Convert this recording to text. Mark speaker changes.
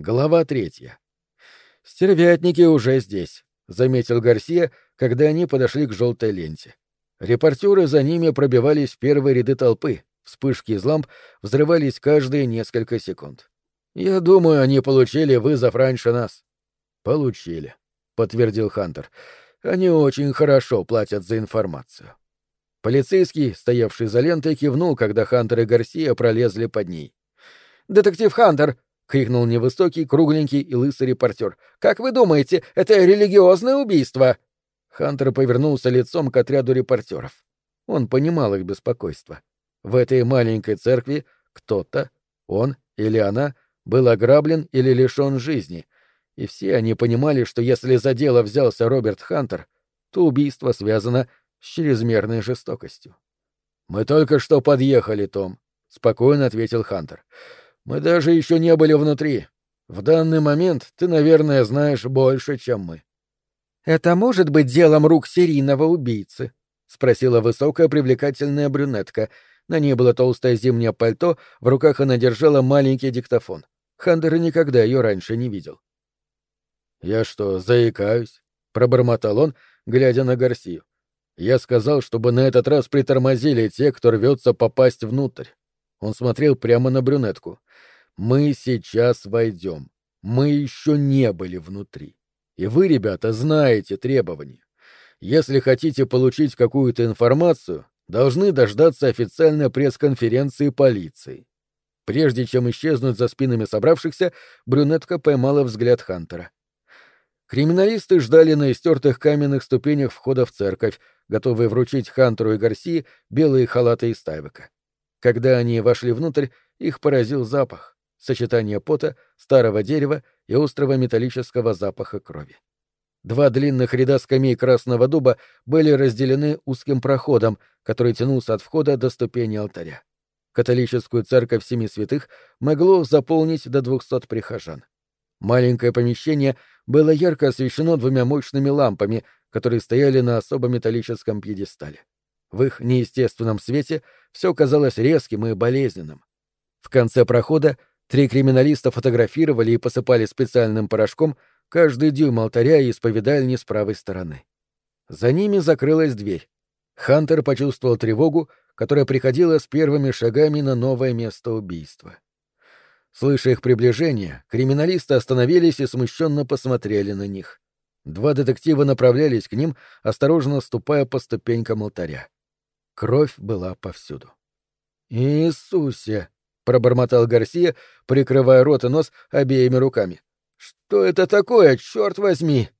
Speaker 1: Глава третья. «Стервятники уже здесь», — заметил Гарсия, когда они подошли к желтой ленте. Репортеры за ними пробивались в первые ряды толпы, вспышки из ламп взрывались каждые несколько секунд. «Я думаю, они получили вызов раньше нас». «Получили», — подтвердил Хантер. «Они очень хорошо платят за информацию». Полицейский, стоявший за лентой, кивнул, когда Хантер и Гарсия пролезли под ней.
Speaker 2: «Детектив Хантер!» — крикнул невысокий, кругленький и лысый репортер. «Как вы думаете, это религиозное убийство?»
Speaker 1: Хантер повернулся лицом к отряду репортеров. Он понимал их беспокойство. В этой маленькой церкви кто-то, он или она, был ограблен или лишен жизни, и все они понимали, что если за дело взялся Роберт Хантер, то убийство связано с чрезмерной жестокостью. «Мы только что подъехали, Том», — спокойно ответил Хантер. «Мы даже еще не были внутри. В данный момент ты, наверное, знаешь больше, чем мы».
Speaker 2: «Это может быть делом рук серийного убийцы?» — спросила высокая привлекательная брюнетка. На ней было толстое зимнее пальто, в руках она держала маленький диктофон. Хантер никогда ее раньше не видел.
Speaker 1: «Я что, заикаюсь?» — пробормотал он, глядя на Гарсию. Я сказал, чтобы на этот раз притормозили те, кто рвется попасть внутрь. Он смотрел прямо на брюнетку. Мы сейчас войдем. Мы еще не были внутри. И вы, ребята, знаете требования. Если хотите получить какую-то информацию, должны дождаться официальной пресс-конференции полиции. Прежде чем исчезнуть за спинами собравшихся, брюнетка поймала взгляд Хантера. Криминалисты ждали на истертых каменных ступенях входа в церковь, готовые вручить Хантеру и Гарси белые халаты из тайвека. Когда они вошли внутрь, их поразил запах — сочетание пота, старого дерева и острого металлического запаха крови. Два длинных ряда скамей красного дуба были разделены узким проходом, который тянулся от входа до ступени алтаря. Католическую церковь Семи Святых могло заполнить до двухсот прихожан. Маленькое помещение было ярко освещено двумя мощными лампами, которые стояли на особом металлическом пьедестале. В их неестественном свете все казалось резким и болезненным. В конце прохода три криминалиста фотографировали и посыпали специальным порошком каждый дюйм алтаря и исповедальни с правой стороны. За ними закрылась дверь. Хантер почувствовал тревогу, которая приходила с первыми шагами на новое место убийства. Слыша их приближение, криминалисты остановились и смущенно посмотрели на них. Два детектива направлялись к ним, осторожно ступая по ступенькам алтаря. Кровь была повсюду. «Иисусе!» — пробормотал Гарсия, прикрывая рот и нос обеими руками. «Что это такое, черт возьми?»